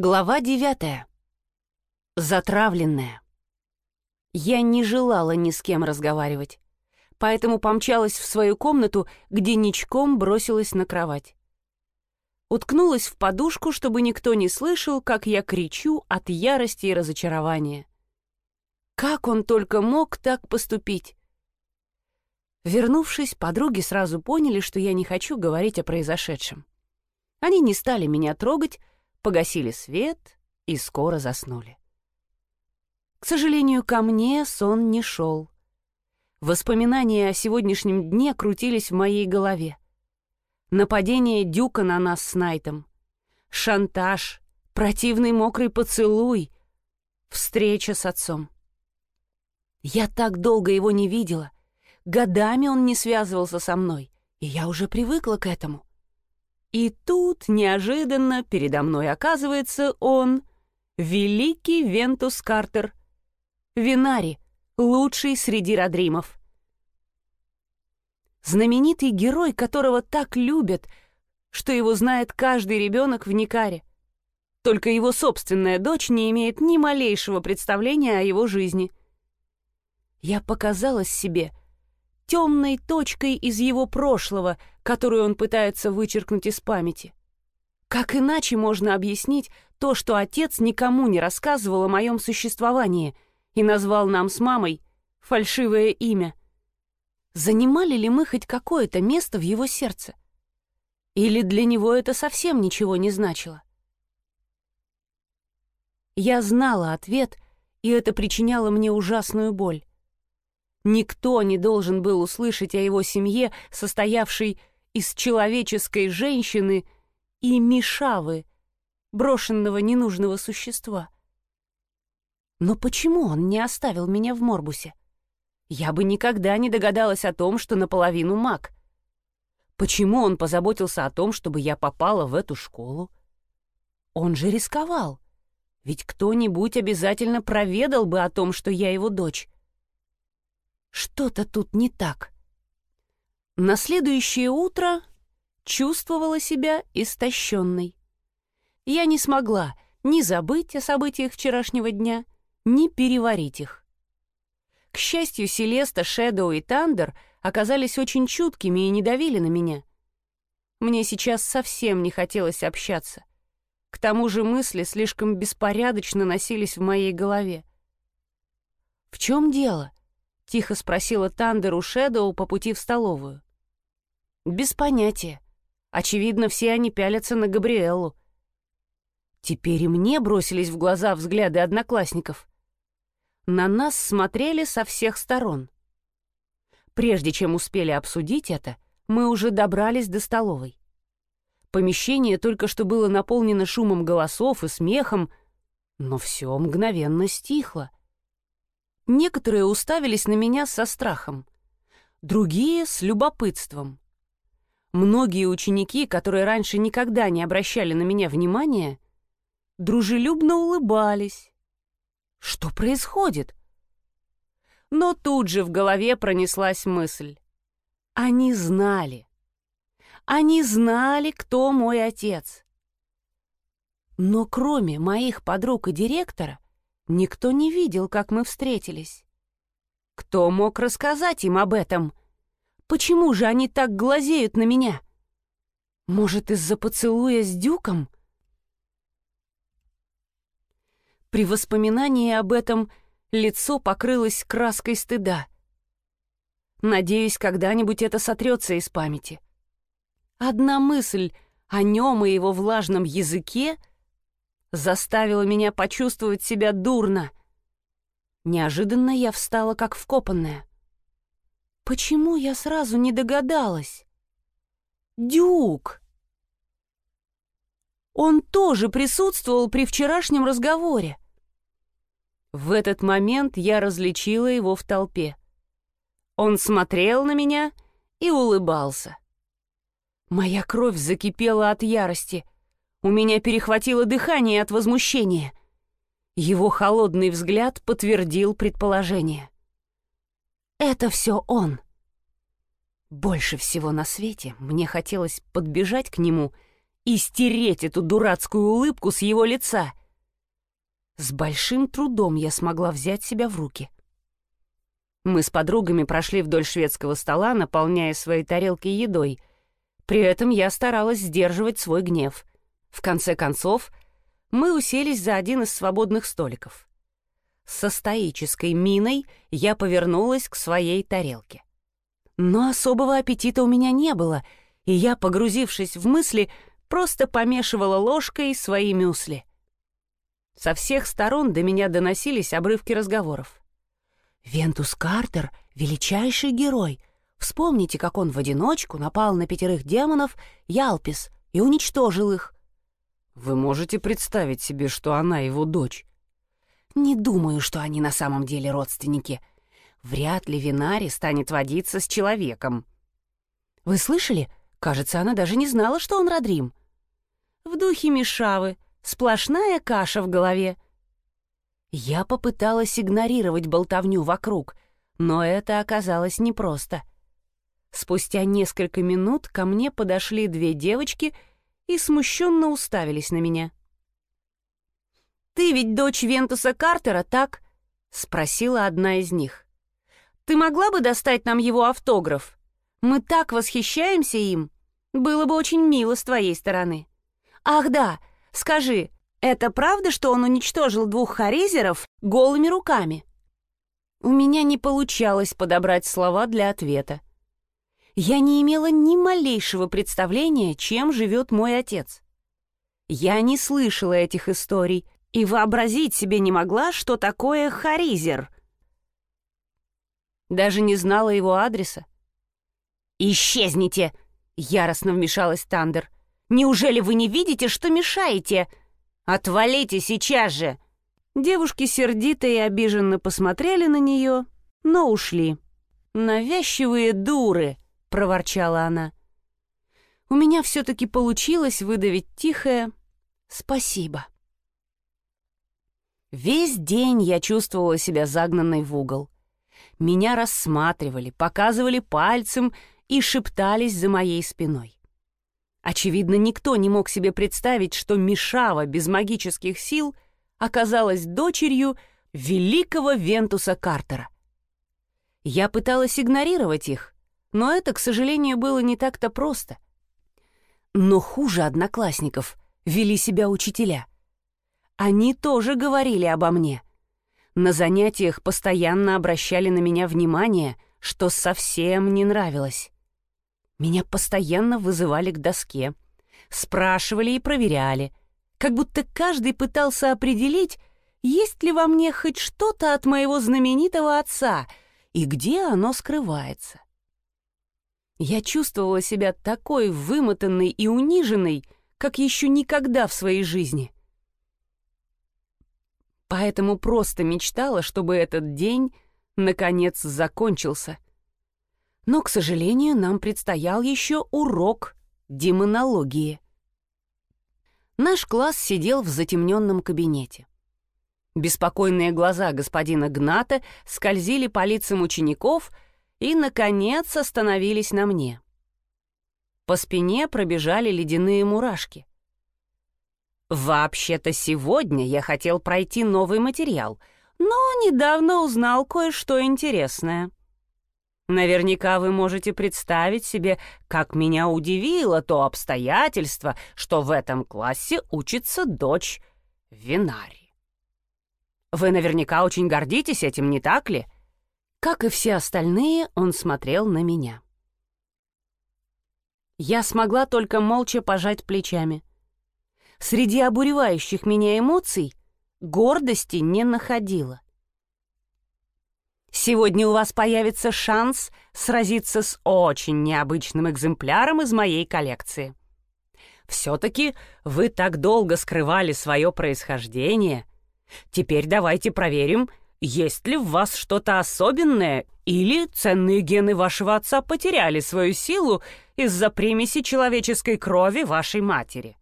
Глава девятая. Затравленная. Я не желала ни с кем разговаривать, поэтому помчалась в свою комнату, где ничком бросилась на кровать. Уткнулась в подушку, чтобы никто не слышал, как я кричу от ярости и разочарования. Как он только мог так поступить? Вернувшись, подруги сразу поняли, что я не хочу говорить о произошедшем. Они не стали меня трогать, погасили свет и скоро заснули. К сожалению, ко мне сон не шел. Воспоминания о сегодняшнем дне крутились в моей голове. Нападение Дюка на нас с Найтом. Шантаж, противный мокрый поцелуй, встреча с отцом. Я так долго его не видела. Годами он не связывался со мной, и я уже привыкла к этому. И тут неожиданно передо мной оказывается он, великий Вентус Картер, Винари, лучший среди родримов. Знаменитый герой, которого так любят, что его знает каждый ребенок в Никаре. Только его собственная дочь не имеет ни малейшего представления о его жизни. Я показалась себе темной точкой из его прошлого, которую он пытается вычеркнуть из памяти. Как иначе можно объяснить то, что отец никому не рассказывал о моем существовании и назвал нам с мамой фальшивое имя? Занимали ли мы хоть какое-то место в его сердце? Или для него это совсем ничего не значило? Я знала ответ, и это причиняло мне ужасную боль. Никто не должен был услышать о его семье, состоявшей из человеческой женщины и мишавы, брошенного ненужного существа. Но почему он не оставил меня в Морбусе? Я бы никогда не догадалась о том, что наполовину маг. Почему он позаботился о том, чтобы я попала в эту школу? Он же рисковал. Ведь кто-нибудь обязательно проведал бы о том, что я его дочь. Что-то тут не так. На следующее утро чувствовала себя истощенной. Я не смогла ни забыть о событиях вчерашнего дня, ни переварить их. К счастью, Селеста, Шэдоу и Тандер оказались очень чуткими и не давили на меня. Мне сейчас совсем не хотелось общаться. К тому же мысли слишком беспорядочно носились в моей голове. В чем дело? — тихо спросила Тандер у Шэдоу по пути в столовую. «Без понятия. Очевидно, все они пялятся на Габриэллу. Теперь и мне бросились в глаза взгляды одноклассников. На нас смотрели со всех сторон. Прежде чем успели обсудить это, мы уже добрались до столовой. Помещение только что было наполнено шумом голосов и смехом, но все мгновенно стихло. Некоторые уставились на меня со страхом, другие — с любопытством. Многие ученики, которые раньше никогда не обращали на меня внимания, дружелюбно улыбались. Что происходит? Но тут же в голове пронеслась мысль. Они знали. Они знали, кто мой отец. Но кроме моих подруг и директора, Никто не видел, как мы встретились. Кто мог рассказать им об этом? Почему же они так глазеют на меня? Может, из-за поцелуя с Дюком? При воспоминании об этом лицо покрылось краской стыда. Надеюсь, когда-нибудь это сотрется из памяти. Одна мысль о нем и его влажном языке заставила меня почувствовать себя дурно. Неожиданно я встала как вкопанная. Почему я сразу не догадалась? Дюк! Он тоже присутствовал при вчерашнем разговоре. В этот момент я различила его в толпе. Он смотрел на меня и улыбался. Моя кровь закипела от ярости — у меня перехватило дыхание от возмущения. Его холодный взгляд подтвердил предположение. «Это все он!» Больше всего на свете мне хотелось подбежать к нему и стереть эту дурацкую улыбку с его лица. С большим трудом я смогла взять себя в руки. Мы с подругами прошли вдоль шведского стола, наполняя свои тарелки едой. При этом я старалась сдерживать свой гнев. В конце концов, мы уселись за один из свободных столиков. Со стоической миной я повернулась к своей тарелке. Но особого аппетита у меня не было, и я, погрузившись в мысли, просто помешивала ложкой свои мюсли. Со всех сторон до меня доносились обрывки разговоров. «Вентус Картер — величайший герой. Вспомните, как он в одиночку напал на пятерых демонов Ялпис и уничтожил их. Вы можете представить себе, что она его дочь? Не думаю, что они на самом деле родственники. Вряд ли Винари станет водиться с человеком. Вы слышали? Кажется, она даже не знала, что он Родрим. В духе Мишавы, сплошная каша в голове. Я попыталась игнорировать болтовню вокруг, но это оказалось непросто. Спустя несколько минут ко мне подошли две девочки — и смущенно уставились на меня. «Ты ведь дочь Вентуса Картера, так?» — спросила одна из них. «Ты могла бы достать нам его автограф? Мы так восхищаемся им. Было бы очень мило с твоей стороны. Ах да, скажи, это правда, что он уничтожил двух харизеров голыми руками?» У меня не получалось подобрать слова для ответа. Я не имела ни малейшего представления, чем живет мой отец. Я не слышала этих историй и вообразить себе не могла, что такое Харизер. Даже не знала его адреса. «Исчезните!» — яростно вмешалась Тандер. «Неужели вы не видите, что мешаете? Отвалите сейчас же!» Девушки сердито и обиженно посмотрели на нее, но ушли. «Навязчивые дуры!» — проворчала она. У меня все-таки получилось выдавить тихое «спасибо». Весь день я чувствовала себя загнанной в угол. Меня рассматривали, показывали пальцем и шептались за моей спиной. Очевидно, никто не мог себе представить, что Мишава без магических сил оказалась дочерью великого Вентуса Картера. Я пыталась игнорировать их, но это, к сожалению, было не так-то просто. Но хуже одноклассников вели себя учителя. Они тоже говорили обо мне. На занятиях постоянно обращали на меня внимание, что совсем не нравилось. Меня постоянно вызывали к доске, спрашивали и проверяли, как будто каждый пытался определить, есть ли во мне хоть что-то от моего знаменитого отца и где оно скрывается. Я чувствовала себя такой вымотанной и униженной, как еще никогда в своей жизни. Поэтому просто мечтала, чтобы этот день наконец закончился. Но, к сожалению, нам предстоял еще урок демонологии. Наш класс сидел в затемненном кабинете. Беспокойные глаза господина Гната скользили по лицам учеников — и, наконец, остановились на мне. По спине пробежали ледяные мурашки. «Вообще-то сегодня я хотел пройти новый материал, но недавно узнал кое-что интересное. Наверняка вы можете представить себе, как меня удивило то обстоятельство, что в этом классе учится дочь Винари. Вы наверняка очень гордитесь этим, не так ли?» Как и все остальные, он смотрел на меня. Я смогла только молча пожать плечами. Среди обуревающих меня эмоций гордости не находила. Сегодня у вас появится шанс сразиться с очень необычным экземпляром из моей коллекции. Все-таки вы так долго скрывали свое происхождение. Теперь давайте проверим, есть ли в вас что-то особенное, или ценные гены вашего отца потеряли свою силу из-за примеси человеческой крови вашей матери.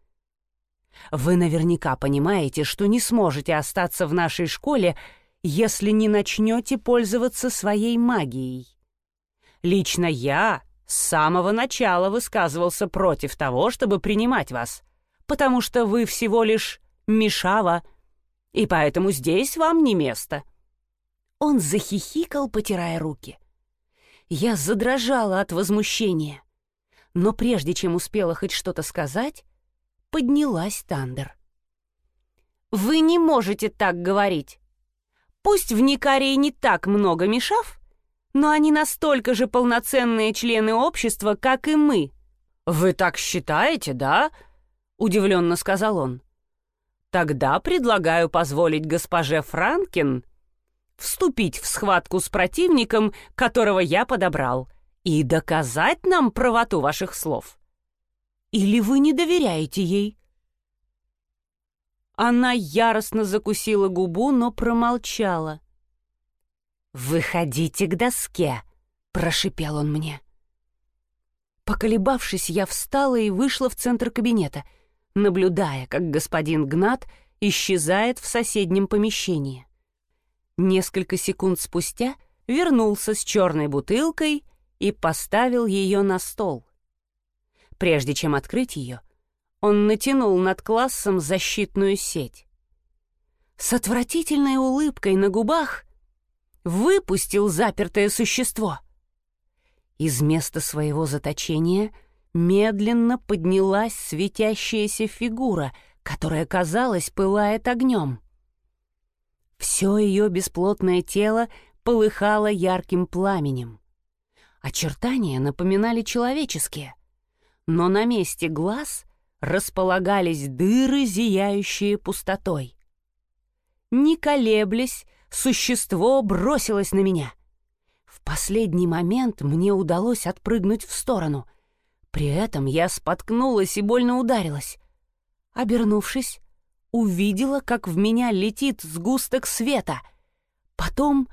Вы наверняка понимаете, что не сможете остаться в нашей школе, если не начнете пользоваться своей магией. Лично я с самого начала высказывался против того, чтобы принимать вас. потому что вы всего лишь Мишава, и поэтому здесь вам не место». Он захихикал, потирая руки. Я задрожала от возмущения. Но прежде чем успела хоть что-то сказать, поднялась Тандер. «Вы не можете так говорить. Пусть в Никарии не так много мешав, но они настолько же полноценные члены общества, как и мы». «Вы так считаете, да?» — удивленно сказал он. «Тогда предлагаю позволить госпоже Франкин вступить в схватку с противником, которого я подобрал, и доказать нам правоту ваших слов. Или вы не доверяете ей?» Она яростно закусила губу, но промолчала. «Выходите к доске», — прошипел он мне. Поколебавшись, я встала и вышла в центр кабинета, наблюдая, как господин Гнат исчезает в соседнем помещении. Несколько секунд спустя вернулся с черной бутылкой и поставил ее на стол. Прежде чем открыть ее, он натянул над классом защитную сеть. С отвратительной улыбкой на губах выпустил запертое существо. Из места своего заточения медленно поднялась светящаяся фигура, которая, казалось, пылает огнем. Все ее бесплотное тело полыхало ярким пламенем. Очертания напоминали человеческие, но на месте глаз располагались дыры, зияющие пустотой. Не колеблясь, существо бросилось на меня. В последний момент мне удалось отпрыгнуть в сторону. При этом я споткнулась и больно ударилась. Обернувшись, увидела, как в меня летит сгусток света. Потом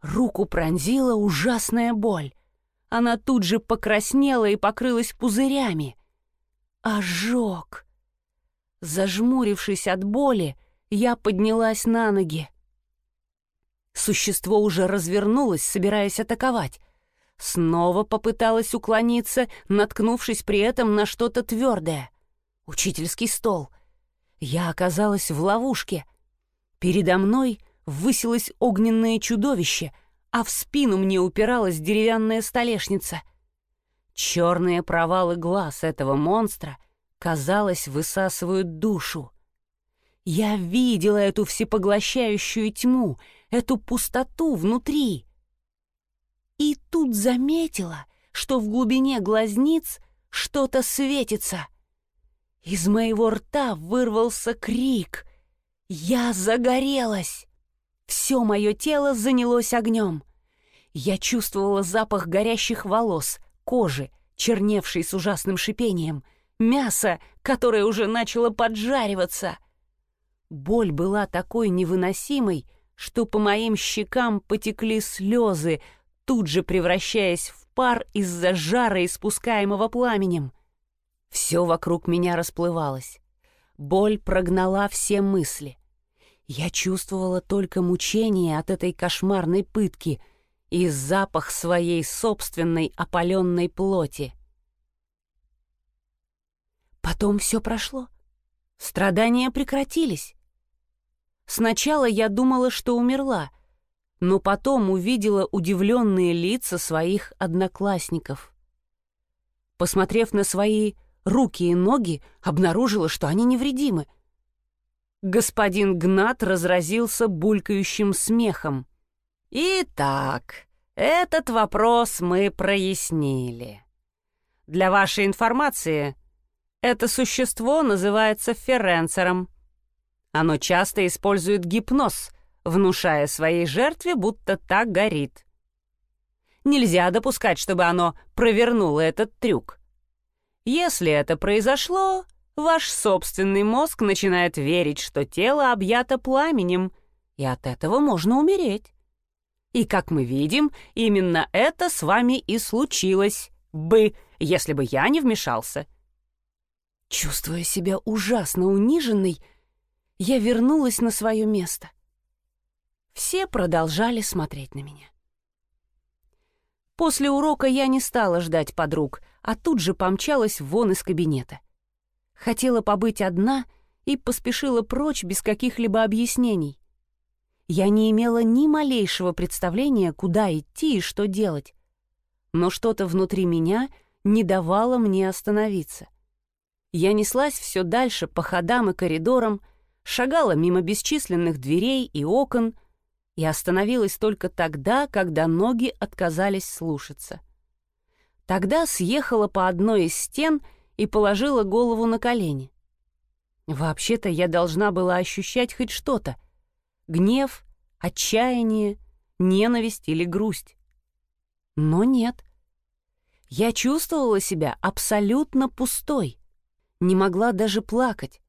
руку пронзила ужасная боль. Она тут же покраснела и покрылась пузырями. Ожог! Зажмурившись от боли, я поднялась на ноги. Существо уже развернулось, собираясь атаковать. Снова попыталась уклониться, наткнувшись при этом на что-то твердое. Учительский стол — я оказалась в ловушке. Передо мной высилось огненное чудовище, а в спину мне упиралась деревянная столешница. Черные провалы глаз этого монстра, казалось, высасывают душу. Я видела эту всепоглощающую тьму, эту пустоту внутри. И тут заметила, что в глубине глазниц что-то светится — из моего рта вырвался крик. Я загорелась. Все мое тело занялось огнем. Я чувствовала запах горящих волос, кожи, черневшей с ужасным шипением, мяса, которое уже начало поджариваться. Боль была такой невыносимой, что по моим щекам потекли слезы, тут же превращаясь в пар из-за жара, испускаемого пламенем. Все вокруг меня расплывалось. Боль прогнала все мысли. Я чувствовала только мучение от этой кошмарной пытки и запах своей собственной опаленной плоти. Потом все прошло. Страдания прекратились. Сначала я думала, что умерла, но потом увидела удивленные лица своих одноклассников. Посмотрев на свои руки и ноги, обнаружила, что они невредимы. Господин Гнат разразился булькающим смехом. «Итак, этот вопрос мы прояснили. Для вашей информации, это существо называется ференцером. Оно часто использует гипноз, внушая своей жертве, будто так горит. Нельзя допускать, чтобы оно провернуло этот трюк. Если это произошло, ваш собственный мозг начинает верить, что тело объято пламенем, и от этого можно умереть. И, как мы видим, именно это с вами и случилось бы, если бы я не вмешался. Чувствуя себя ужасно униженной, я вернулась на свое место. Все продолжали смотреть на меня. После урока я не стала ждать подруг, а тут же помчалась вон из кабинета. Хотела побыть одна и поспешила прочь без каких-либо объяснений. Я не имела ни малейшего представления, куда идти и что делать. Но что-то внутри меня не давало мне остановиться. Я неслась все дальше по ходам и коридорам, шагала мимо бесчисленных дверей и окон и остановилась только тогда, когда ноги отказались слушаться. Тогда съехала по одной из стен и положила голову на колени. Вообще-то я должна была ощущать хоть что-то — гнев, отчаяние, ненависть или грусть. Но нет. Я чувствовала себя абсолютно пустой, не могла даже плакать.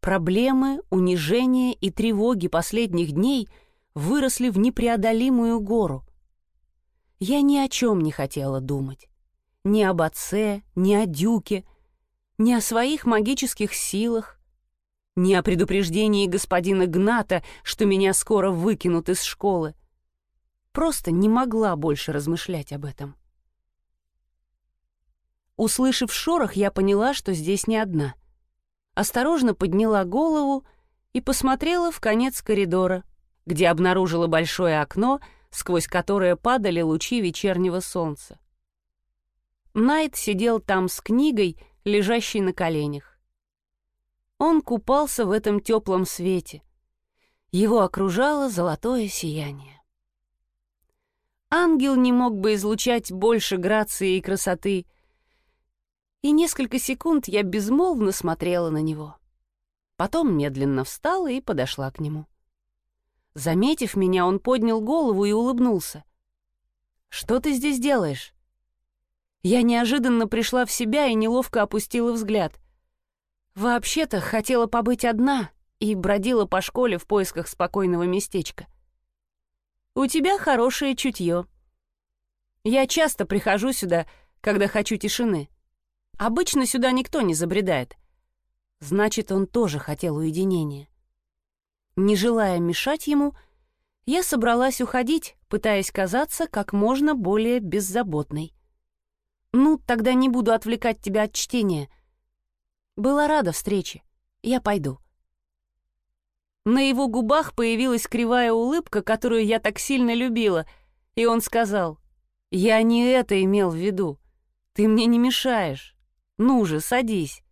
Проблемы, унижения и тревоги последних дней выросли в непреодолимую гору. Я ни о чем не хотела думать. Ни об отце, ни о дюке, ни о своих магических силах, ни о предупреждении господина Гната, что меня скоро выкинут из школы. Просто не могла больше размышлять об этом. Услышав шорох, я поняла, что здесь не одна. Осторожно подняла голову и посмотрела в конец коридора, где обнаружила большое окно, сквозь которое падали лучи вечернего солнца. Найт сидел там с книгой, лежащей на коленях. Он купался в этом теплом свете. Его окружало золотое сияние. Ангел не мог бы излучать больше грации и красоты, и несколько секунд я безмолвно смотрела на него. Потом медленно встала и подошла к нему. Заметив меня, он поднял голову и улыбнулся. «Что ты здесь делаешь?» Я неожиданно пришла в себя и неловко опустила взгляд. Вообще-то хотела побыть одна и бродила по школе в поисках спокойного местечка. У тебя хорошее чутье. Я часто прихожу сюда, когда хочу тишины. Обычно сюда никто не забредает. Значит, он тоже хотел уединения. Не желая мешать ему, я собралась уходить, пытаясь казаться как можно более беззаботной. «Ну, тогда не буду отвлекать тебя от чтения», была рада встрече. Я пойду». На его губах появилась кривая улыбка, которую я так сильно любила, и он сказал, «Я не это имел в виду. Ты мне не мешаешь. Ну же, садись».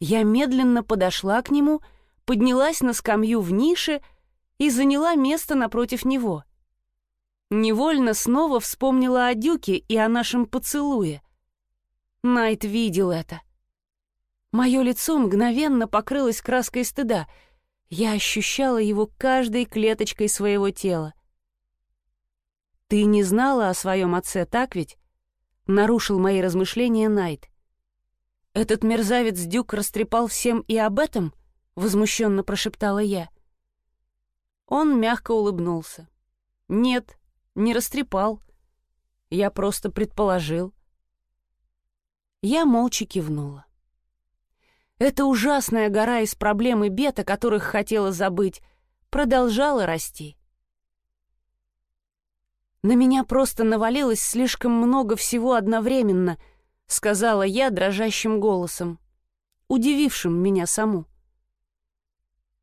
Я медленно подошла к нему, поднялась на скамью в нише и заняла место напротив него. Невольно снова вспомнила о Дюке и о нашем поцелуе. Найт видел это. Мое лицо мгновенно покрылось краской стыда. Я ощущала его каждой клеточкой своего тела. «Ты не знала о своем отце, так ведь?» — нарушил мои размышления Найт. «Этот мерзавец Дюк растрепал всем и об этом?» — возмущенно прошептала я. Он мягко улыбнулся. «Нет, не растрепал. Я просто предположил». Я молча кивнула. Эта ужасная гора из проблем и бед, о которых хотела забыть, продолжала расти. «На меня просто навалилось слишком много всего одновременно», — сказала я дрожащим голосом, удивившим меня саму.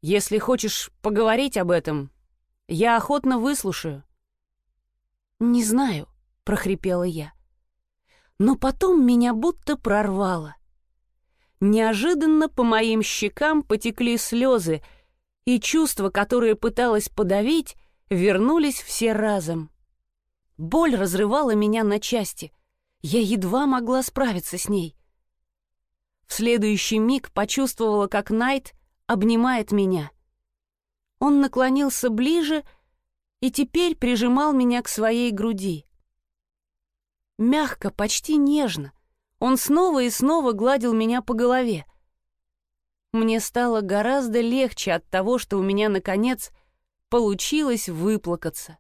«Если хочешь поговорить об этом, я охотно выслушаю». «Не знаю», — прохрипела я. Но потом меня будто прорвало. Неожиданно по моим щекам потекли слезы, и чувства, которые пыталась подавить, вернулись все разом. Боль разрывала меня на части. Я едва могла справиться с ней. В следующий миг почувствовала, как Найт обнимает меня. Он наклонился ближе и теперь прижимал меня к своей груди. Мягко, почти нежно — он снова и снова гладил меня по голове. Мне стало гораздо легче от того, что у меня, наконец, получилось выплакаться.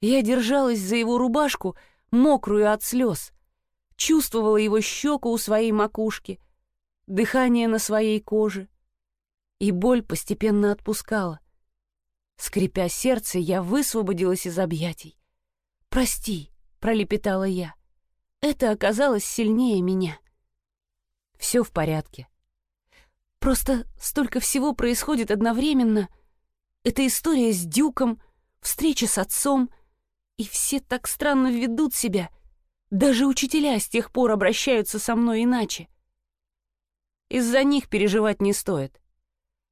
Я держалась за его рубашку, мокрую от слез, чувствовала его щеку у своей макушки, дыхание на своей коже, и боль постепенно отпускала. Скрипя сердце, я высвободилась из объятий. «Прости», — пролепетала я. Это оказалось сильнее меня. Все в порядке. Просто столько всего происходит одновременно. Эта история с Дюком, встреча с отцом, и все так странно ведут себя. Даже учителя с тех пор обращаются со мной иначе. Из-за них переживать не стоит.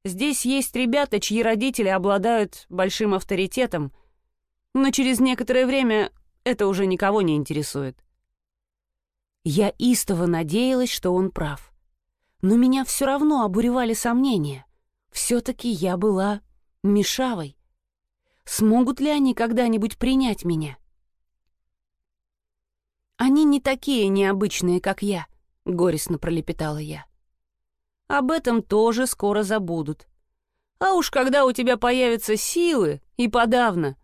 Здесь есть ребята, чьи родители обладают большим авторитетом, но через некоторое время это уже никого не интересует. Я истово надеялась, что он прав. Но меня все равно обуревали сомнения. Все-таки я была Мишавой. Смогут ли они когда-нибудь принять меня? «Они не такие необычные, как я», — горестно пролепетала я. «Об этом тоже скоро забудут. А уж когда у тебя появятся силы, и подавно».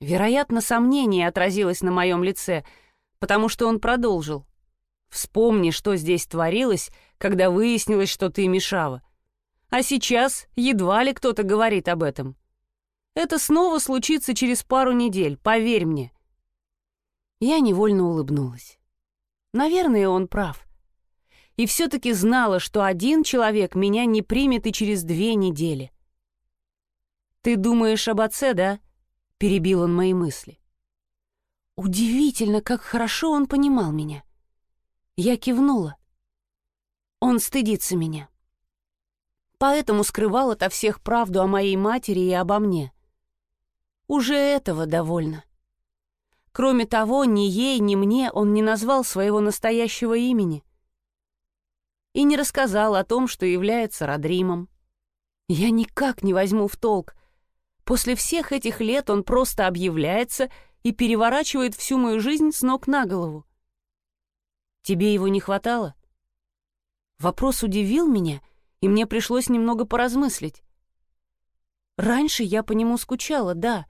Вероятно, сомнение отразилось на моем лице — потому что он продолжил. «Вспомни, что здесь творилось, когда выяснилось, что ты Мишава. А сейчас едва ли кто-то говорит об этом. Это снова случится через пару недель, поверь мне». Я невольно улыбнулась. Наверное, он прав. И все-таки знала, что один человек меня не примет и через две недели. «Ты думаешь об отце, да?» — перебил он мои мысли. Удивительно, как хорошо он понимал меня. Я кивнула. Он стыдится меня. Поэтому скрывал ото всех правду о моей матери и обо мне. Уже этого довольно. Кроме того, ни ей, ни мне он не назвал своего настоящего имени и не рассказал о том, что является Родримом. Я никак не возьму в толк. После всех этих лет он просто объявляется и переворачивает всю мою жизнь с ног на голову. Тебе его не хватало? Вопрос удивил меня, и мне пришлось немного поразмыслить. Раньше я по нему скучала, да,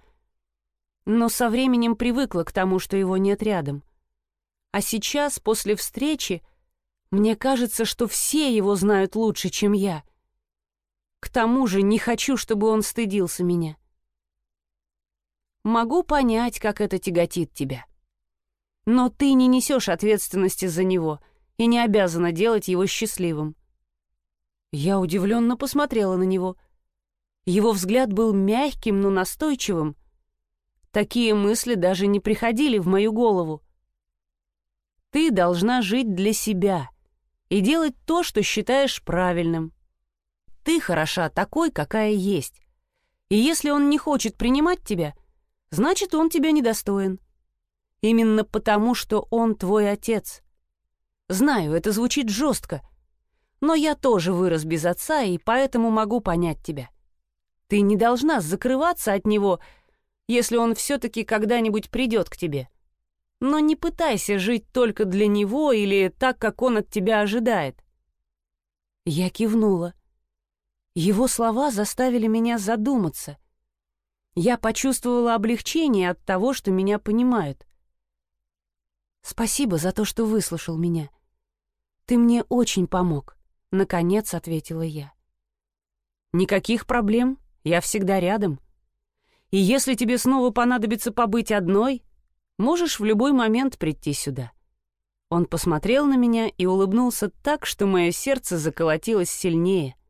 но со временем привыкла к тому, что его нет рядом. А сейчас, после встречи, мне кажется, что все его знают лучше, чем я. К тому же не хочу, чтобы он стыдился меня. Могу понять, как это тяготит тебя. Но ты не несешь ответственности за него и не обязана делать его счастливым. Я удивленно посмотрела на него. Его взгляд был мягким, но настойчивым. Такие мысли даже не приходили в мою голову. Ты должна жить для себя и делать то, что считаешь правильным. Ты хороша такой, какая есть. И если он не хочет принимать тебя — значит, он тебя недостоин. Именно потому, что он твой отец. Знаю, это звучит жестко, но я тоже вырос без отца, и поэтому могу понять тебя. Ты не должна закрываться от него, если он все-таки когда-нибудь придет к тебе. Но не пытайся жить только для него или так, как он от тебя ожидает. Я кивнула. Его слова заставили меня задуматься — я почувствовала облегчение от того, что меня понимают. «Спасибо за то, что выслушал меня. Ты мне очень помог», — наконец ответила я. «Никаких проблем, я всегда рядом. И если тебе снова понадобится побыть одной, можешь в любой момент прийти сюда». Он посмотрел на меня и улыбнулся так, что мое сердце заколотилось сильнее —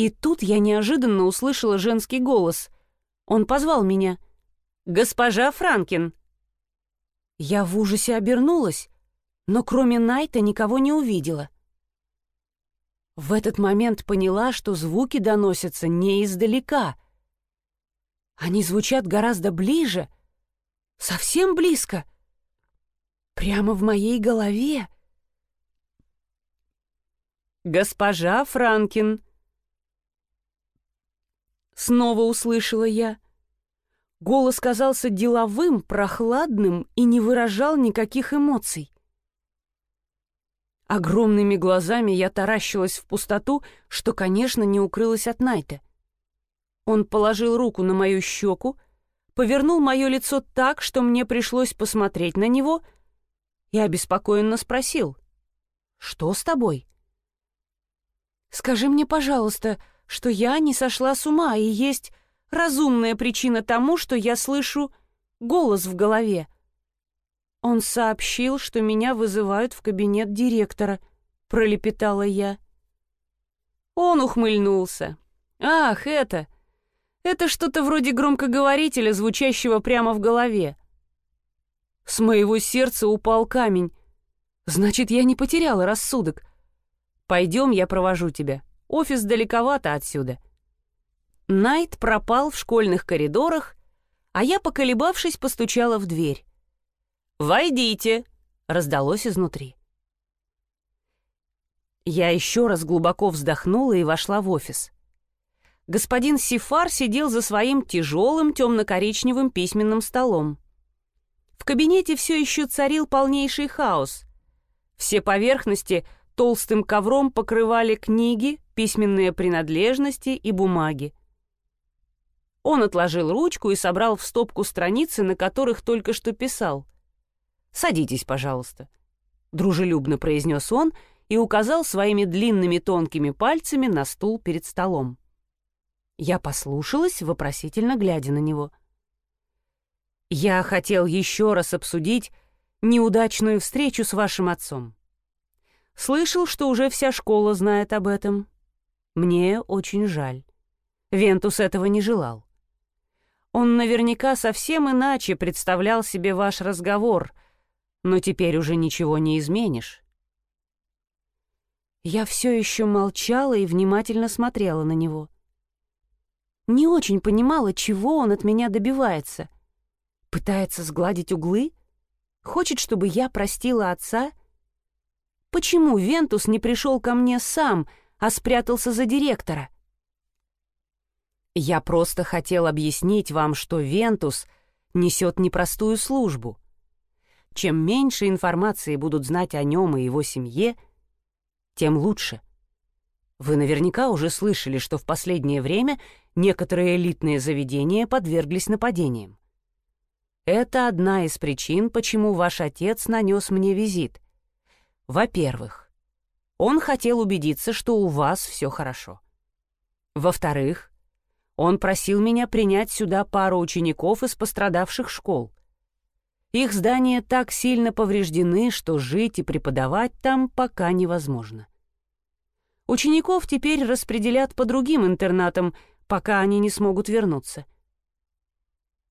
и тут я неожиданно услышала женский голос. Он позвал меня. «Госпожа Франкин!» Я в ужасе обернулась, но кроме Найта никого не увидела. В этот момент поняла, что звуки доносятся не издалека. Они звучат гораздо ближе, совсем близко, прямо в моей голове. «Госпожа Франкин!» Снова услышала я. Голос казался деловым, прохладным и не выражал никаких эмоций. Огромными глазами я таращилась в пустоту, что, конечно, не укрылась от Найта. Он положил руку на мою щеку, повернул мое лицо так, что мне пришлось посмотреть на него, и обеспокоенно спросил. «Что с тобой?» «Скажи мне, пожалуйста, что я не сошла с ума, и есть разумная причина тому, что я слышу голос в голове. «Он сообщил, что меня вызывают в кабинет директора», — пролепетала я. Он ухмыльнулся. «Ах, это! Это что-то вроде громкоговорителя, звучащего прямо в голове. С моего сердца упал камень. Значит, я не потеряла рассудок. Пойдем, я провожу тебя. Офис далековато отсюда». Найт пропал в школьных коридорах, а я, поколебавшись, постучала в дверь. «Войдите!» — раздалось изнутри. Я еще раз глубоко вздохнула и вошла в офис. Господин Сифар сидел за своим тяжелым темно-коричневым письменным столом. В кабинете все еще царил полнейший хаос. Все поверхности толстым ковром покрывали книги, письменные принадлежности и бумаги. Он отложил ручку и собрал в стопку страницы, на которых только что писал. «Садитесь, пожалуйста», — дружелюбно произнес он и указал своими длинными тонкими пальцами на стул перед столом. Я послушалась, вопросительно глядя на него. «Я хотел еще раз обсудить неудачную встречу с вашим отцом. Слышал, что уже вся школа знает об этом. Мне очень жаль. Вентус этого не желал. Он наверняка совсем иначе представлял себе ваш разговор — но теперь уже ничего не изменишь. Я все еще молчала и внимательно смотрела на него. Не очень понимала, чего он от меня добивается. Пытается сгладить углы? Хочет, чтобы я простила отца? Почему Вентус не пришел ко мне сам, а спрятался за директора? Я просто хотел объяснить вам, что Вентус несет непростую службу — чем меньше информации будут знать о нем и его семье, тем лучше. Вы наверняка уже слышали, что в последнее время некоторые элитные заведения подверглись нападениям. Это одна из причин, почему ваш отец нанес мне визит. Во-первых, он хотел убедиться, что у вас все хорошо. Во-вторых, он просил меня принять сюда пару учеников из пострадавших школ. Их здания так сильно повреждены, что жить и преподавать там пока невозможно. Учеников теперь распределят по другим интернатам, пока они не смогут вернуться.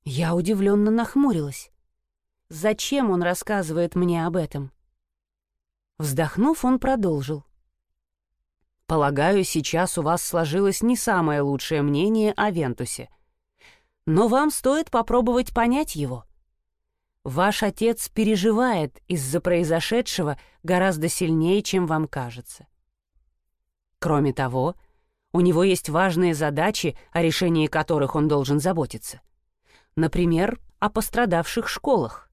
Я удивленно нахмурилась. Зачем он рассказывает мне об этом? Вздохнув, он продолжил. «Полагаю, сейчас у вас сложилось не самое лучшее мнение о Вентусе. Но вам стоит попробовать понять его. Ваш отец переживает из-за произошедшего гораздо сильнее, чем вам кажется. Кроме того, у него есть важные задачи, о решении которых он должен заботиться. Например, о пострадавших школах.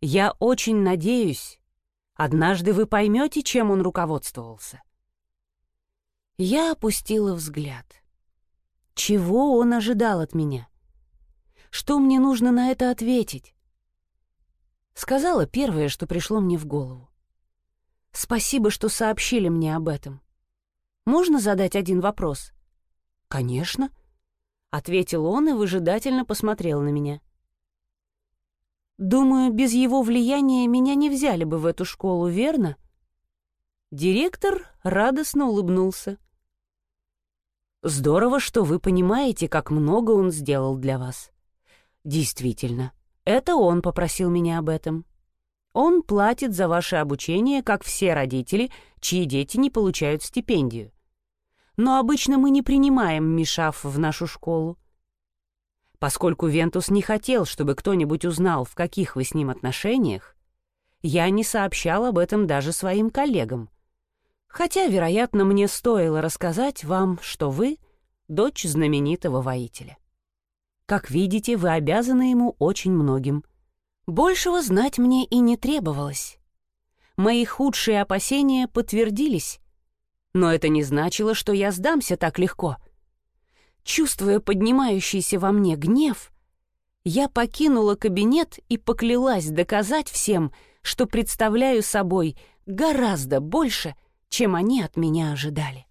Я очень надеюсь, однажды вы поймете, чем он руководствовался. Я опустила взгляд. Чего он ожидал от меня? Что мне нужно на это ответить? Сказала первое, что пришло мне в голову. «Спасибо, что сообщили мне об этом. Можно задать один вопрос?» «Конечно», — ответил он и выжидательно посмотрел на меня. «Думаю, без его влияния меня не взяли бы в эту школу, верно?» Директор радостно улыбнулся. «Здорово, что вы понимаете, как много он сделал для вас. Действительно, это он попросил меня об этом. Он платит за ваше обучение, как все родители, чьи дети не получают стипендию. Но обычно мы не принимаем Мишав в нашу школу. Поскольку Вентус не хотел, чтобы кто-нибудь узнал, в каких вы с ним отношениях, я не сообщал об этом даже своим коллегам. Хотя, вероятно, мне стоило рассказать вам, что вы — дочь знаменитого воителя. Как видите, вы обязаны ему очень многим. Большего знать мне и не требовалось. Мои худшие опасения подтвердились, но это не значило, что я сдамся так легко. Чувствуя поднимающийся во мне гнев, я покинула кабинет и поклялась доказать всем, что представляю собой гораздо больше, чем они от меня ожидали.